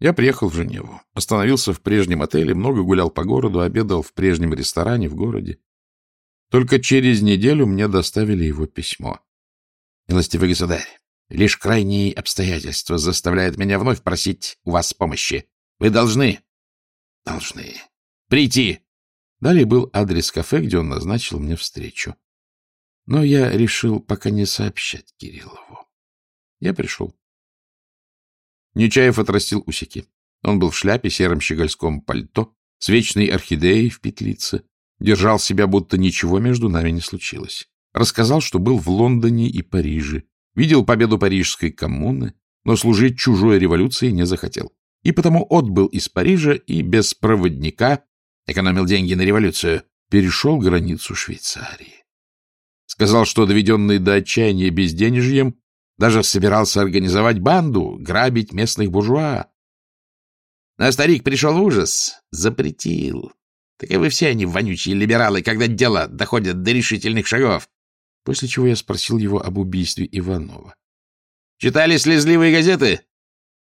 Я приехал в Женеву, остановился в прежнем отеле, много гулял по городу, обедал в прежнем ресторане в городе. Только через неделю мне доставили его письмо. «Милостивый государь, лишь крайние обстоятельства заставляют меня вновь просить у вас помощи. Вы должны...» «Должны. Прийти!» Далее был адрес кафе, где он назначил мне встречу. Но я решил пока не сообщать Кириллову. Я пришел. Нечаев отрастил усики. Он был в шляпе, сером щегольском пальто, с вечной орхидеей в петлице. Держал себя, будто ничего между нами не случилось. Рассказал, что был в Лондоне и Париже, видел победу парижской коммуны, но служить чужой революции не захотел. И потому отбыл из Парижа и без проводника экономил деньги на революцию, перешел границу Швейцарии. Сказал, что, доведенный до отчаяния безденежьем, даже собирался организовать банду, грабить местных буржуа. Но старик пришел ужас, запретил. Таковы все они, вонючие либералы, когда дело доходит до решительных шагов. После чего я спросил его об убийстве Иванова. Читали слезливые газеты?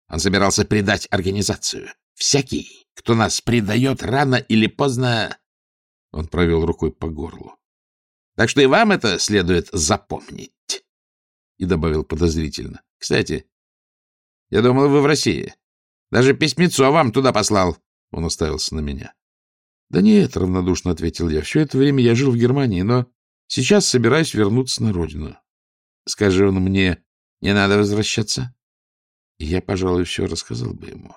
Он собирался предать организацию. Всякий, кто нас предает рано или поздно... Он провел рукой по горлу. Так что и вам это следует запомнить. И добавил подозрительно. Кстати, я думал, вы в России. Даже письмецо вам туда послал. Он уставился на меня. Да нет, равнодушно ответил я. Все это время я жил в Германии, но сейчас собираюсь вернуться на родину. Скажи он мне, не надо возвращаться. И я, пожалуй, все рассказал бы ему.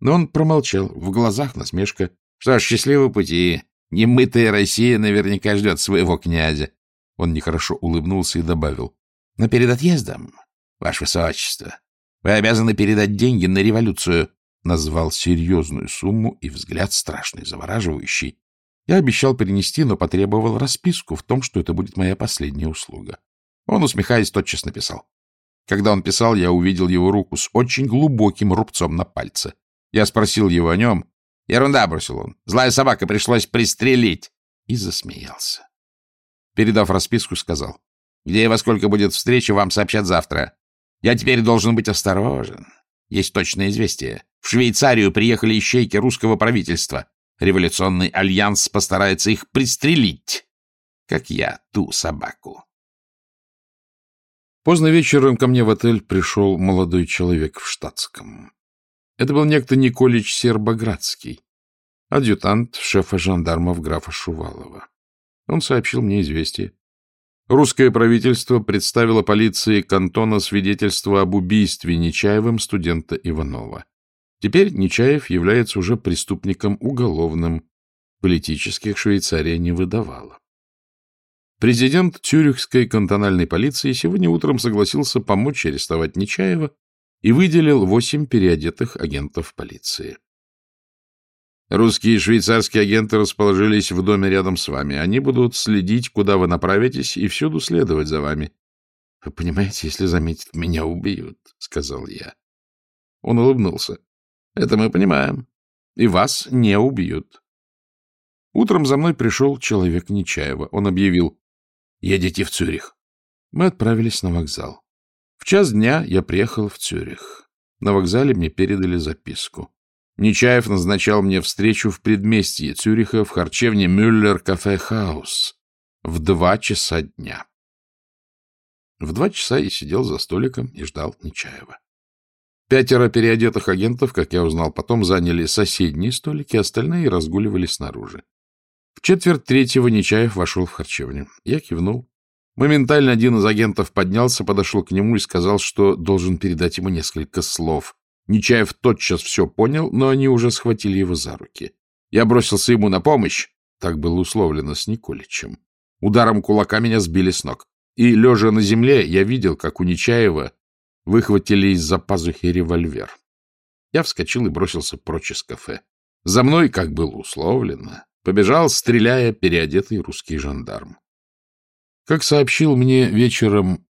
Но он промолчал, в глазах насмешка. Что ж, счастливого пути. Немытая Россия наверняка ждет своего князя. Он нехорошо улыбнулся и добавил. Но перед отъездом, ваше высочество, вы обязаны передать деньги на революцию. Назвал серьезную сумму и взгляд страшный, завораживающий. Я обещал принести, но потребовал расписку в том, что это будет моя последняя услуга. Он, усмехаясь, тотчас написал. Когда он писал, я увидел его руку с очень глубоким рубцом на пальце. Я спросил его о нем. Ерунда, бросил он. Злая собака, пришлось пристрелить. И засмеялся. Передав расписку, сказал. Где и во сколько будет встреча, вам сообщат завтра. Я теперь должен быть осторожен. Есть точное известие. В Швейцарию приехали ищейки русского правительства. Революционный альянс постарается их пристрелить, как я ту собаку. Поздно вечером ко мне в отель пришел молодой человек в штатском. Это был некто Николич Сербоградский, адъютант шефа жандармов графа Шувалова. Он сообщил мне известие. Русское правительство представило полиции кантона свидетельство об убийстве Нечаевым студента Иванова. Теперь Нечаев является уже преступником уголовным. Политических Швейцария не выдавала. Президент Цюрихской кантональной полиции сегодня утром согласился помочь арестовать Нечаева и выделил восемь переодетых агентов полиции. Русские и швейцарские агенты расположились в доме рядом с вами. Они будут следить, куда вы направитесь, и всюду следовать за вами. — Вы понимаете, если заметят, меня убьют, — сказал я. Он улыбнулся. — Это мы понимаем. И вас не убьют. Утром за мной пришел человек Нечаева. Он объявил, — едете в Цюрих. Мы отправились на вокзал. В час дня я приехал в Цюрих. На вокзале мне передали записку. Нечаев назначал мне встречу в предместье Цюриха в харчевне Мюллер Кафе Хаус в два часа дня. В два часа я сидел за столиком и ждал Нечаева. Пятеро переодетых агентов, как я узнал потом, заняли соседние столики, остальные разгуливали снаружи. В четверть третьего Нечаев вошел в харчевню. Я кивнул. Моментально один из агентов поднялся, подошел к нему и сказал, что должен передать ему несколько слов. Нечаев тотчас все понял, но они уже схватили его за руки. Я бросился ему на помощь. Так было условлено с Николичем. Ударом кулака меня сбили с ног. И, лежа на земле, я видел, как у Нечаева выхватили из-за пазухи револьвер. Я вскочил и бросился прочь из кафе. За мной, как было условлено, побежал, стреляя, переодетый русский жандарм. Как сообщил мне вечером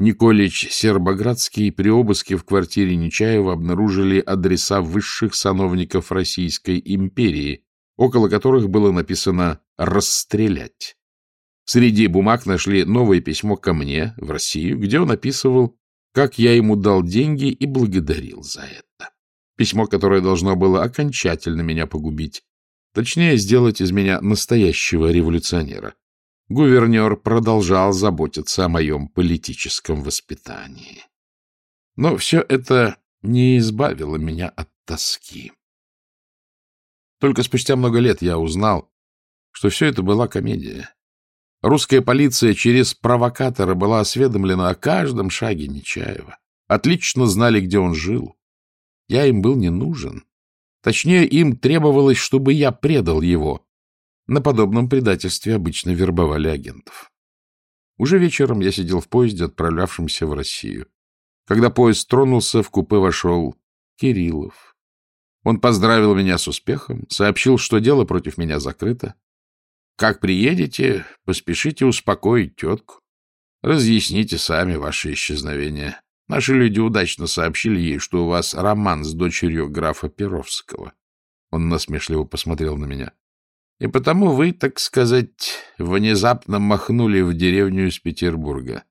Николич Сербоградский, при обыске в квартире Нечаева обнаружили адреса высших сановников Российской империи, около которых было написано «расстрелять». Среди бумаг нашли новое письмо ко мне, в Россию, где он описывал, как я ему дал деньги и благодарил за это. Письмо, которое должно было окончательно меня погубить. Точнее, сделать из меня настоящего революционера. Гувернер продолжал заботиться о моем политическом воспитании. Но все это не избавило меня от тоски. Только спустя много лет я узнал, что все это была комедия. Русская полиция через провокатора была осведомлена о каждом шаге Нечаева. Отлично знали, где он жил. Я им был не нужен. Точнее, им требовалось, чтобы я предал его. На подобном предательстве обычно вербовали агентов. Уже вечером я сидел в поезде, отправлявшемся в Россию. Когда поезд тронулся, в купе вошел Кириллов. Он поздравил меня с успехом, сообщил, что дело против меня закрыто, как приедете, поспешите успокоить тетку. Разъясните сами ваше исчезновение. Наши люди удачно сообщили ей, что у вас роман с дочерью графа Перовского. Он насмешливо посмотрел на меня. И потому вы, так сказать, внезапно махнули в деревню из Петербурга.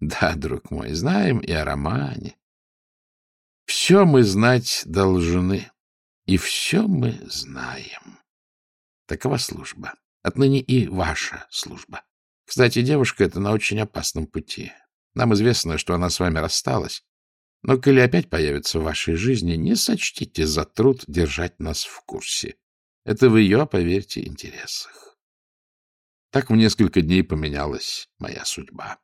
Да, друг мой, знаем и о романе. Все мы знать должны, и все мы знаем. Такова служба. Отныне и ваша служба. Кстати, девушка эта на очень опасном пути. Нам известно, что она с вами рассталась. Но, коли опять появится в вашей жизни, не сочтите за труд держать нас в курсе. Это в ее, поверьте, интересах. Так в несколько дней поменялась моя судьба.